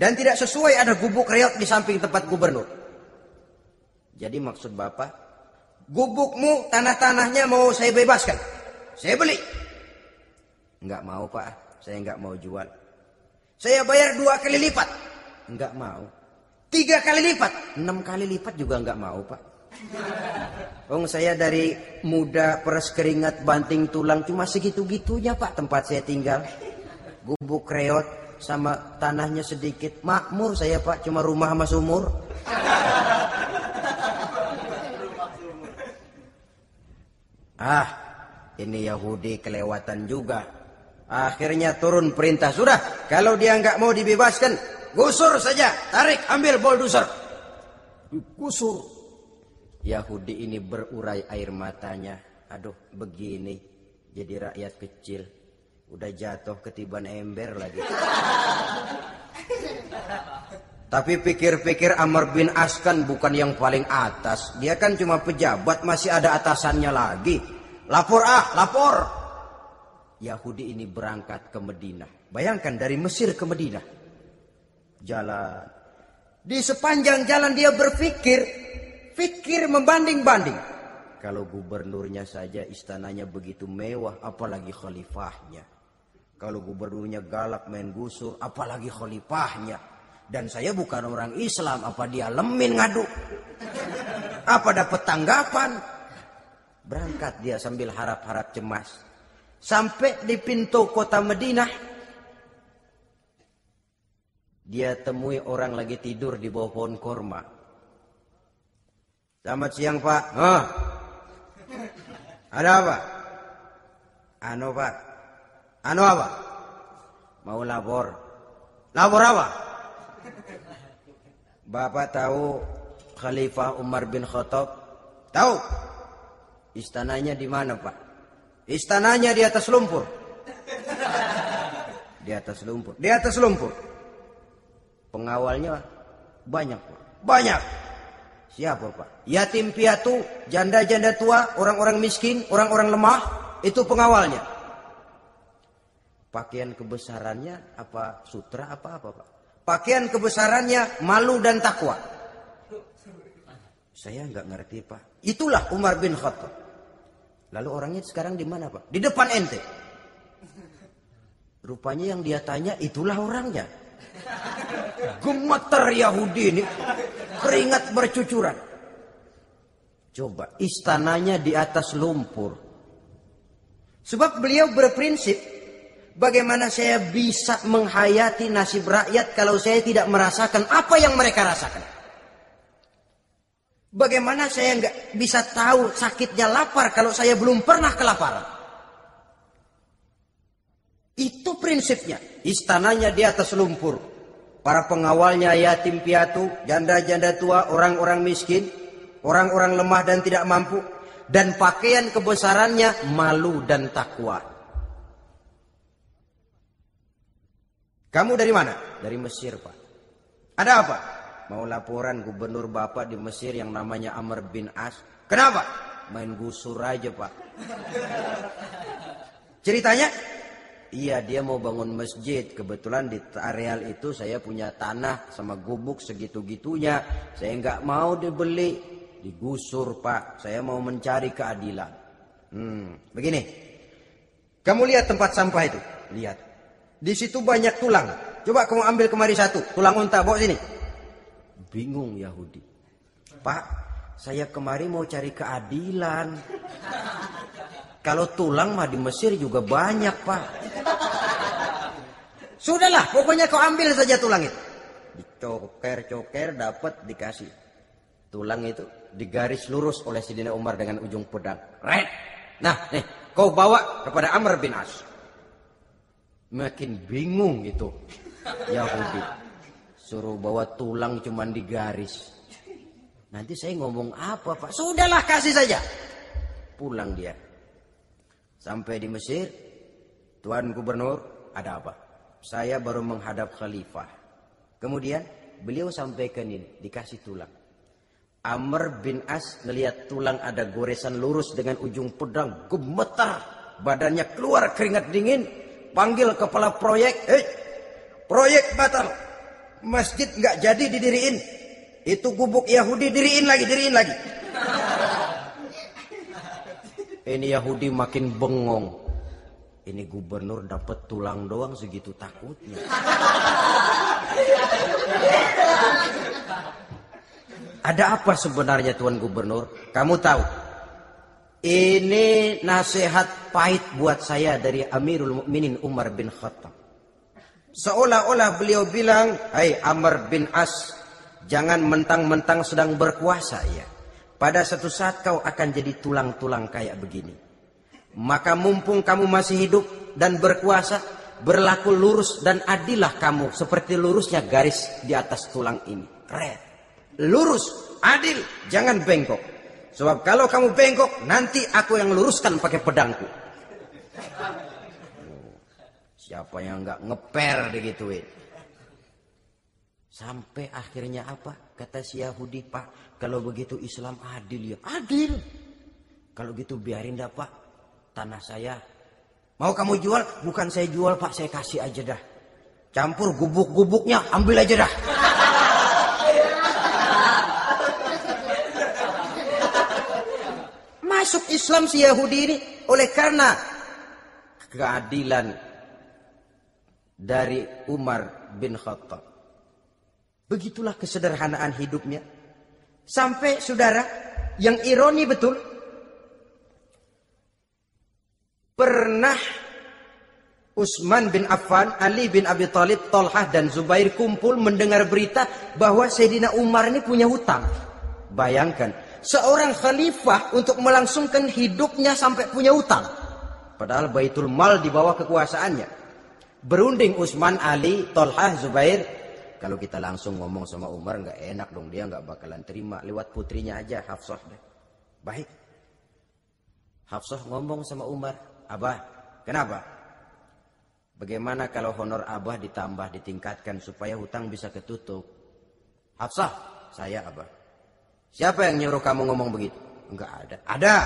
Speaker 1: Dan tidak sesuai ada gubuk reot di samping tempat gubernur. Jadi maksud Bapak, gubukmu, tanah-tanahnya mau saya bebaskan. Saya beli. Enggak mau pak, saya enggak mau jual. Saya bayar dua kali lipat. Enggak mau. Tiga kali lipat. Enam kali lipat juga enggak mau pak. Wong saya dari muda peres keringat banting tulang cuma segitu-gitunya pak tempat saya tinggal. Gubuk reot sama tanahnya sedikit. Makmur saya pak cuma rumah sama sumur. Ah, ini Yahudi kelewatan juga. Akhirnya turun perintah. Sudah, kalau dia nggak mau dibebaskan, gusur saja. Tarik, ambil bulldozer. Gusur. Yahudi ini berurai air matanya. Aduh, begini. Jadi rakyat kecil. Udah jatuh ketiban ember lagi. Tapi pikir-pikir Amr bin As kan bukan yang paling atas. Dia kan cuma pejabat, masih ada atasannya lagi. Lapor ah, lapor. Yahudi ini berangkat ke Medina. Bayangkan dari Mesir ke Medina. Jalan. Di sepanjang jalan dia berpikir. Pikir membanding-banding. Kalau gubernurnya saja istananya begitu mewah. Apalagi khalifahnya. Kalau gubernurnya galak main gusur. Apalagi khalifahnya. Dan saya bukan orang Islam. Apa dia lemin ngadu? Apa dapat tanggapan? Berangkat dia sambil harap-harap cemas. Sampai di pintu kota Madinah. Dia temui orang lagi tidur di bawah pohon korma. Selamat siang pak. Oh. Ada apa? Anu pak. Anu apa? Mau lapor. Lapor apa? Bapak tahu Khalifah Umar bin Khattab? Tahu? Istananya di mana pak? Istananya di atas lumpur. *laughs* Di atas lumpur. Di atas lumpur. Pengawalnya banyak, Pak. Banyak. Siapa, Pak? Yatim piatu, janda-janda tua, orang-orang miskin, orang-orang lemah, itu pengawalnya. Pakaian kebesarannya apa sutra apa apa, Pak? Pakaian kebesarannya malu dan takwa. Saya nggak ngerti, Pak. Itulah Umar bin Khattab. Lalu orangnya sekarang di mana Pak? Di depan ente. Rupanya yang dia tanya itulah orangnya. Gemeter Yahudi ini. Keringat bercucuran. Coba istananya di atas lumpur. Sebab beliau berprinsip bagaimana saya bisa menghayati nasib rakyat kalau saya tidak merasakan apa yang mereka rasakan. Bagaimana saya nggak bisa tahu sakitnya lapar kalau saya belum pernah kelaparan? Itu prinsipnya. Istananya di atas lumpur. Para pengawalnya yatim piatu, janda-janda tua, orang-orang miskin, orang-orang lemah dan tidak mampu. Dan pakaian kebesarannya malu dan takwa. Kamu dari mana? Dari Mesir, Pak. Ada apa? Mau laporan gubernur bapak di Mesir yang namanya Amr bin As. Kenapa? Main gusur aja pak. Ceritanya? Iya dia mau bangun masjid. Kebetulan di areal itu saya punya tanah sama gubuk segitu-gitunya. Saya nggak mau dibeli, digusur pak. Saya mau mencari keadilan. Hmm, begini. Kamu lihat tempat sampah itu, lihat. Di situ banyak tulang. Coba kamu ambil kemari satu, tulang unta bawa sini. Bingung Yahudi. Pak, saya kemari mau cari keadilan. Kalau tulang mah di Mesir juga banyak, Pak. Sudahlah, pokoknya kau ambil saja tulang itu. Dicoker-coker dapat dikasih. Tulang itu digaris lurus oleh Sidina Umar dengan ujung pedang. Red. Nah, nih, kau bawa kepada Amr bin As. Makin bingung itu Yahudi. Suruh bawa tulang cuman digaris. Nanti saya ngomong apa Pak? Sudahlah kasih saja. Pulang dia. Sampai di Mesir, Tuan Gubernur, ada apa? Saya baru menghadap khalifah. Kemudian beliau sampaikan ini, dikasih tulang. Amr bin As melihat tulang ada goresan lurus dengan ujung pedang, gemetar. Badannya keluar keringat dingin, panggil kepala proyek, eh, proyek batal. Masjid nggak jadi didiriin. Itu gubuk Yahudi diriin lagi, diriin lagi. Ini Yahudi makin bengong. Ini gubernur dapat tulang doang segitu takutnya. Ada apa sebenarnya Tuan Gubernur? Kamu tahu? Ini nasihat pahit buat saya dari Amirul Mukminin Umar bin Khattab. Seolah-olah beliau bilang, "Hai Amr bin As, jangan mentang-mentang sedang berkuasa ya. Pada satu saat kau akan jadi tulang-tulang kayak begini. Maka mumpung kamu masih hidup dan berkuasa, berlaku lurus dan adillah kamu seperti lurusnya garis di atas tulang ini. Keren. Lurus, adil, jangan bengkok. Sebab kalau kamu bengkok, nanti aku yang luruskan pakai pedangku. Siapa yang nggak ngeper digituin? Sampai akhirnya apa? Kata si Yahudi, Pak, kalau begitu Islam adil ya. Adil. Kalau gitu biarin dah Pak. Tanah saya. Mau kamu jual? Bukan saya jual Pak, saya kasih aja dah. Campur gubuk-gubuknya, ambil aja dah. Masuk Islam si Yahudi ini oleh karena keadilan dari Umar bin Khattab. Begitulah kesederhanaan hidupnya. Sampai saudara, yang ironi betul, pernah Utsman bin Affan, Ali bin Abi Thalib, Tolhah dan Zubair kumpul mendengar berita bahwa Sayyidina Umar ini punya hutang. Bayangkan, seorang khalifah untuk melangsungkan hidupnya sampai punya hutang. Padahal Baitul Mal di bawah kekuasaannya. Berunding Utsman, Ali, Tolhah, Zubair. Kalau kita langsung ngomong sama Umar nggak enak dong dia nggak bakalan terima lewat putrinya aja Hafsah deh. Baik. Hafsah ngomong sama Umar, Abah, kenapa? Bagaimana kalau honor Abah ditambah, ditingkatkan supaya hutang bisa ketutup? Hafsah, saya Abah. Siapa yang nyuruh kamu ngomong begitu? Enggak ada. Ada.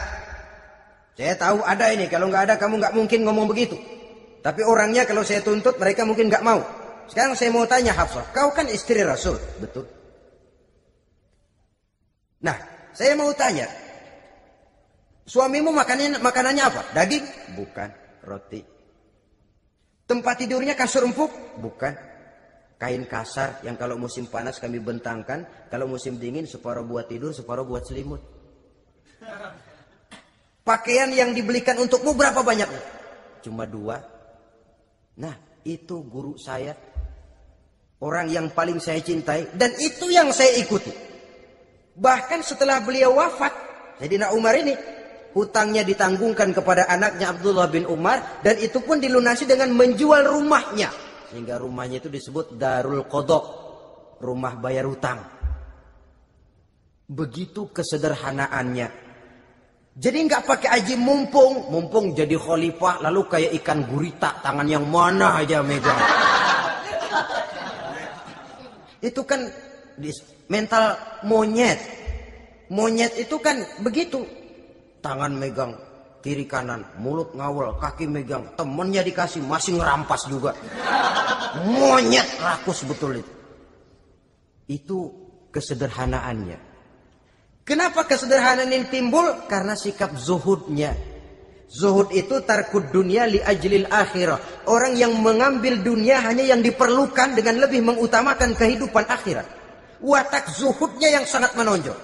Speaker 1: Saya tahu ada ini. Kalau nggak ada kamu nggak mungkin ngomong begitu. Tapi orangnya kalau saya tuntut mereka mungkin nggak mau. Sekarang saya mau tanya Hafsah, kau kan istri Rasul, betul? Nah, saya mau tanya, suamimu makanannya, makanannya apa? Daging? Bukan, roti. Tempat tidurnya kasur empuk? Bukan. Kain kasar yang kalau musim panas kami bentangkan, kalau musim dingin separuh buat tidur, separuh buat selimut. *laughs* Pakaian yang dibelikan untukmu berapa banyaknya? Cuma dua. Nah, itu guru saya Orang yang paling saya cintai dan itu yang saya ikuti. Bahkan setelah beliau wafat, Sayyidina Umar ini hutangnya ditanggungkan kepada anaknya Abdullah bin Umar dan itu pun dilunasi dengan menjual rumahnya. Sehingga rumahnya itu disebut Darul Qodok, rumah bayar hutang. Begitu kesederhanaannya. Jadi nggak pakai aji mumpung, mumpung jadi khalifah lalu kayak ikan gurita tangan yang mana aja megang. Itu kan mental monyet. Monyet itu kan begitu. Tangan megang kiri kanan, mulut ngawal, kaki megang, temennya dikasih masih ngerampas juga. Monyet rakus betul itu. Itu kesederhanaannya. Kenapa kesederhanaan ini timbul? Karena sikap zuhudnya. Zuhud itu tarkud dunia li ajlil akhirah. Orang yang mengambil dunia hanya yang diperlukan dengan lebih mengutamakan kehidupan akhirat. Watak zuhudnya yang sangat menonjol.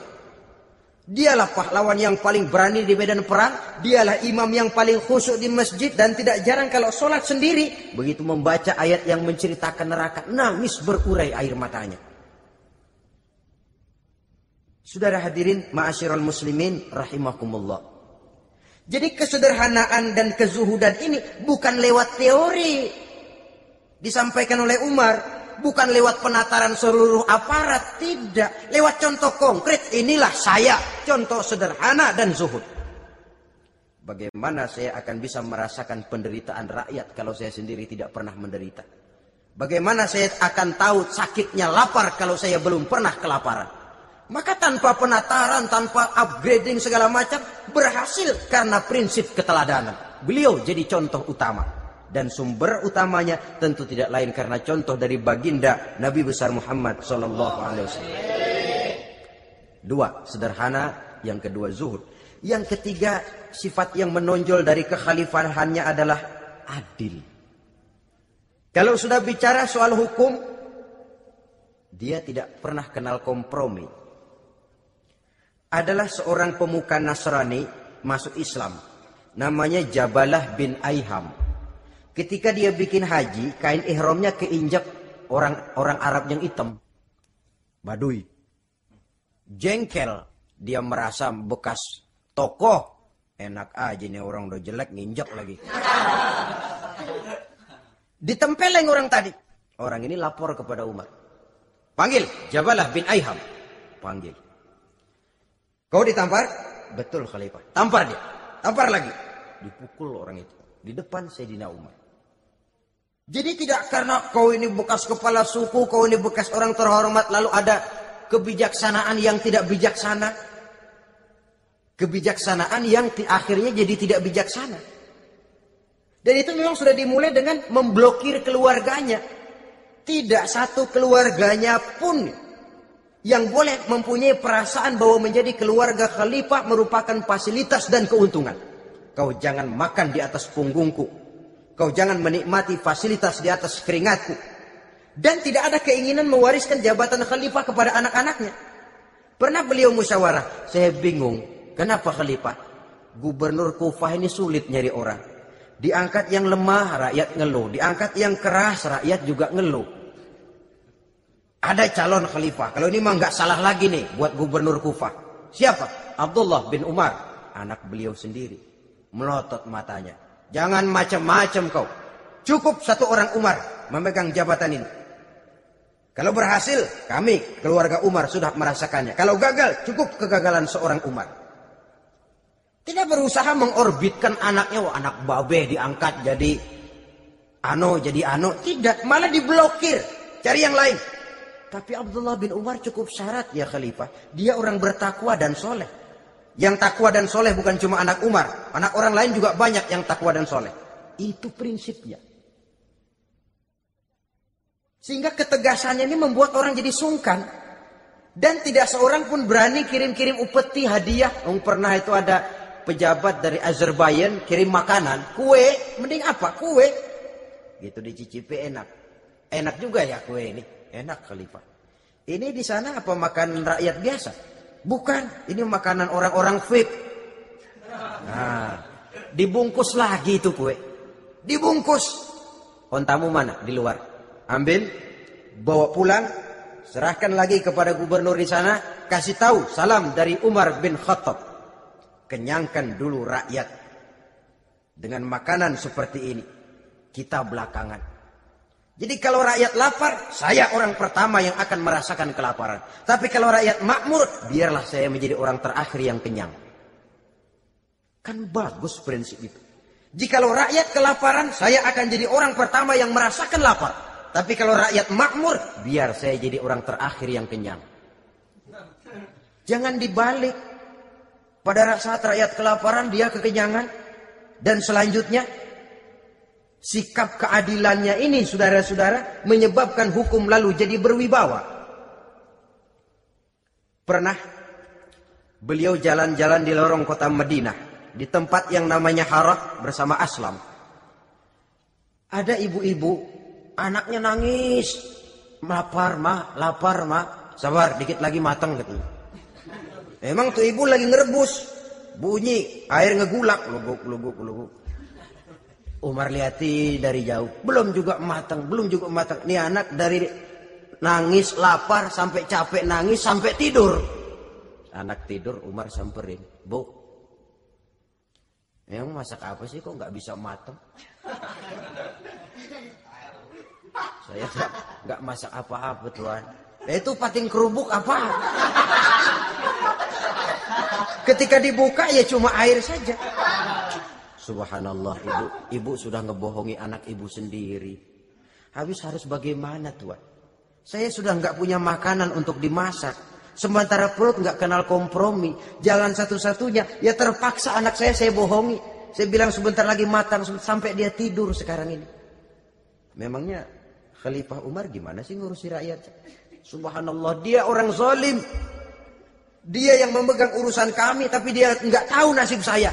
Speaker 1: Dialah pahlawan yang paling berani di medan perang. Dialah imam yang paling khusyuk di masjid. Dan tidak jarang kalau sholat sendiri. Begitu membaca ayat yang menceritakan neraka. Nangis berurai air matanya. Saudara hadirin ma'asyiral muslimin rahimakumullah. Jadi kesederhanaan dan kezuhudan ini bukan lewat teori. Disampaikan oleh Umar. Bukan lewat penataran seluruh aparat. Tidak. Lewat contoh konkret. Inilah saya. Contoh sederhana dan zuhud. Bagaimana saya akan bisa merasakan penderitaan rakyat kalau saya sendiri tidak pernah menderita. Bagaimana saya akan tahu sakitnya lapar kalau saya belum pernah kelaparan. Maka tanpa penataran, tanpa upgrading segala macam, berhasil karena prinsip keteladanan. Beliau jadi contoh utama. Dan sumber utamanya tentu tidak lain karena contoh dari baginda Nabi besar Muhammad Wasallam. Dua, sederhana. Yang kedua, zuhud. Yang ketiga, sifat yang menonjol dari kekhalifahannya adalah adil. Kalau sudah bicara soal hukum, dia tidak pernah kenal kompromi adalah seorang pemuka Nasrani masuk Islam. Namanya Jabalah bin Aiham. Ketika dia bikin haji, kain ihramnya keinjak orang-orang Arab yang hitam. Badui. Jengkel. Dia merasa bekas tokoh. Enak aja nih orang udah jelek nginjak lagi. Ditempeleng orang tadi. Orang ini lapor kepada Umar. Panggil Jabalah bin Aiham. Panggil. Kau ditampar? Betul khalifah. Tampar dia. Tampar lagi. Dipukul orang itu. Di depan Sayyidina Umar. Jadi tidak karena kau ini bekas kepala suku, kau ini bekas orang terhormat, lalu ada kebijaksanaan yang tidak bijaksana. Kebijaksanaan yang akhirnya jadi tidak bijaksana. Dan itu memang sudah dimulai dengan memblokir keluarganya. Tidak satu keluarganya pun yang boleh mempunyai perasaan bahwa menjadi keluarga khalifah merupakan fasilitas dan keuntungan. Kau jangan makan di atas punggungku. Kau jangan menikmati fasilitas di atas keringatku. Dan tidak ada keinginan mewariskan jabatan khalifah kepada anak-anaknya. Pernah beliau musyawarah, saya bingung, kenapa khalifah? Gubernur Kufah ini sulit nyari orang. Diangkat yang lemah, rakyat ngeluh. Diangkat yang keras, rakyat juga ngeluh. Ada calon khalifah. Kalau ini mah nggak salah lagi nih buat gubernur Kufah. Siapa? Abdullah bin Umar, anak beliau sendiri. Melotot matanya. Jangan macam-macam kau. Cukup satu orang Umar memegang jabatan ini. Kalau berhasil, kami keluarga Umar sudah merasakannya. Kalau gagal, cukup kegagalan seorang Umar. Tidak berusaha mengorbitkan anaknya, wah anak babe diangkat jadi ano, jadi ano. Tidak, malah diblokir. Cari yang lain. Tapi Abdullah bin Umar cukup syarat ya khalifah. Dia orang bertakwa dan soleh. Yang takwa dan soleh bukan cuma anak Umar. Anak orang lain juga banyak yang takwa dan soleh. Itu prinsipnya. Sehingga ketegasannya ini membuat orang jadi sungkan. Dan tidak seorang pun berani kirim-kirim upeti hadiah. Oh, pernah itu ada pejabat dari Azerbaijan kirim makanan. Kue, mending apa? Kue. Gitu dicicipi enak. Enak juga ya kue ini. Enak khalifah. Ini di sana apa makanan rakyat biasa? Bukan, ini makanan orang-orang fit. Nah, dibungkus lagi itu kue. Dibungkus. Ontamu mana? Di luar. Ambil, bawa pulang, serahkan lagi kepada gubernur di sana, kasih tahu salam dari Umar bin Khattab. Kenyangkan dulu rakyat dengan makanan seperti ini. Kita belakangan. Jadi kalau rakyat lapar, saya orang pertama yang akan merasakan kelaparan. Tapi kalau rakyat makmur, biarlah saya menjadi orang terakhir yang kenyang. Kan bagus prinsip itu. Jikalau rakyat kelaparan, saya akan jadi orang pertama yang merasakan lapar. Tapi kalau rakyat makmur, biar saya jadi orang terakhir yang kenyang. Jangan dibalik. Pada saat rakyat kelaparan, dia kekenyangan. Dan selanjutnya, sikap keadilannya ini saudara-saudara menyebabkan hukum lalu jadi berwibawa. Pernah beliau jalan-jalan di lorong kota Madinah di tempat yang namanya Harah bersama Aslam. Ada ibu-ibu, anaknya nangis, lapar mah, lapar mah, sabar dikit lagi matang gitu. Emang tuh ibu lagi ngerebus, bunyi air ngegulak, luguk, luguk, luguk. Umar lihati dari jauh, belum juga matang, belum juga matang. Nih anak dari nangis lapar sampai capek nangis sampai tidur. Anak tidur Umar samperin. Bu yang masak apa sih? Kok nggak bisa matang *laughs* saya nggak masak apa-apa tuan. Itu pating kerubuk apa? *laughs* Ketika dibuka ya cuma air saja subhanallah ibu ibu sudah ngebohongi anak ibu sendiri habis harus bagaimana tuan saya sudah nggak punya makanan untuk dimasak. Sementara perut nggak kenal kompromi. Jalan satu-satunya, ya terpaksa anak saya saya bohongi. Saya bilang sebentar lagi matang sampai dia tidur sekarang ini. Memangnya Khalifah Umar gimana sih ngurusi rakyat? Subhanallah, dia orang zalim. Dia yang memegang urusan kami, tapi dia nggak tahu nasib saya.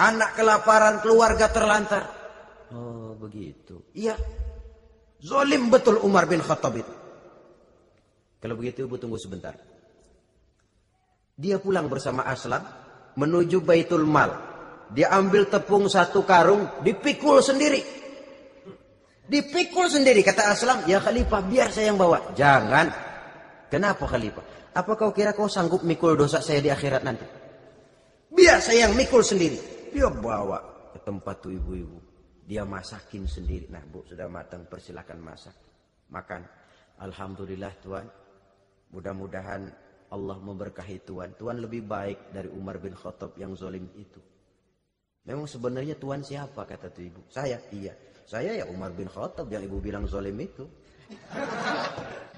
Speaker 1: Anak kelaparan, keluarga terlantar. Oh begitu. Iya, zalim betul Umar bin Khattab itu. Kalau begitu ibu tunggu sebentar. Dia pulang bersama Aslam menuju Baitul Mal. Dia ambil tepung satu karung, dipikul sendiri. Dipikul sendiri kata Aslam, "Ya Khalifah, biar saya yang bawa." Jangan. Kenapa Khalifah? Apa kau kira kau sanggup mikul dosa saya di akhirat nanti? Biar saya yang mikul sendiri. Dia bawa ke tempat tuh ibu-ibu. Dia masakin sendiri. Nah, Bu, sudah matang, persilakan masak. Makan. Alhamdulillah Tuhan, Mudah-mudahan Allah memberkahi Tuhan. Tuhan lebih baik dari Umar bin Khattab yang zolim itu. Memang sebenarnya Tuhan siapa kata tu ibu? Saya, iya. Saya ya Umar bin Khattab yang ibu bilang zolim itu.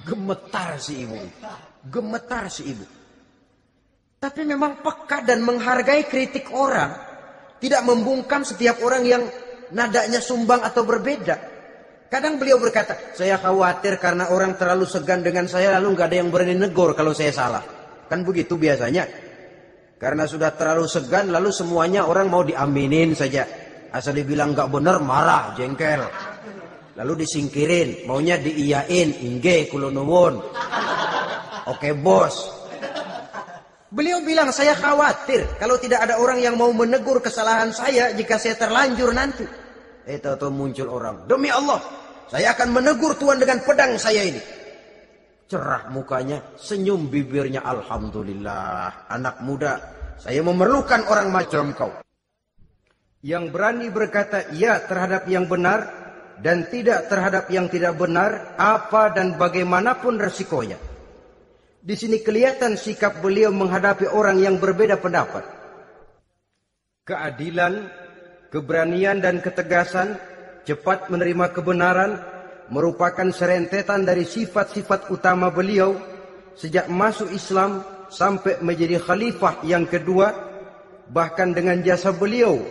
Speaker 1: Gemetar si ibu. Gemetar si ibu. Tapi memang peka dan menghargai kritik orang. Tidak membungkam setiap orang yang nadanya sumbang atau berbeda. Kadang beliau berkata, saya khawatir karena orang terlalu segan dengan saya lalu nggak ada yang berani negor kalau saya salah. Kan begitu biasanya. Karena sudah terlalu segan lalu semuanya orang mau diaminin saja. Asal dibilang nggak benar marah, jengkel. Lalu disingkirin, maunya diiyain, ingge kulonowon. Oke bos. Beliau bilang saya khawatir kalau tidak ada orang yang mau menegur kesalahan saya jika saya terlanjur nanti. Eh tahu muncul orang. Demi Allah, saya akan menegur Tuhan dengan pedang saya ini. Cerah mukanya, senyum bibirnya. Alhamdulillah. Anak muda, saya memerlukan orang macam kau. Yang berani berkata ya terhadap yang benar dan tidak terhadap yang tidak benar, apa dan bagaimanapun resikonya. Di sini kelihatan sikap beliau menghadapi orang yang berbeda pendapat. Keadilan, keberanian dan ketegasan cepat menerima kebenaran merupakan serentetan dari sifat-sifat utama beliau sejak masuk Islam sampai menjadi khalifah yang kedua bahkan dengan jasa beliau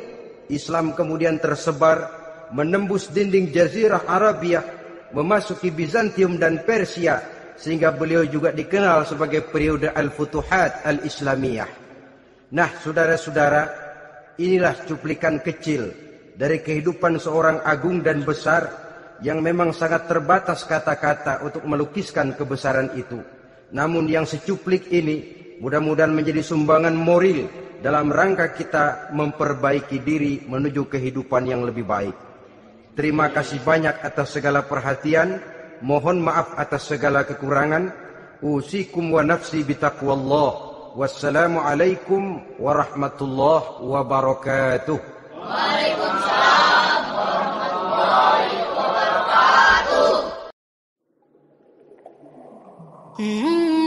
Speaker 1: Islam kemudian tersebar menembus dinding jazirah Arabia memasuki Bizantium dan Persia sehingga beliau juga dikenal sebagai periode Al-Futuhat Al-Islamiyah. Nah, saudara-saudara, inilah cuplikan kecil dari kehidupan seorang agung dan besar yang memang sangat terbatas kata-kata untuk melukiskan kebesaran itu. Namun yang secuplik ini mudah-mudahan menjadi sumbangan moral dalam rangka kita memperbaiki diri menuju kehidupan yang lebih baik. Terima kasih banyak atas segala perhatian. Mohon maaf atas segala kekurangan. Usikum wa nafsi bitaqwallah. Wassalamualaikum warahmatullahi wabarakatuh. Waalaikumsalam warahmatullahi wabarakatuh. Hmm.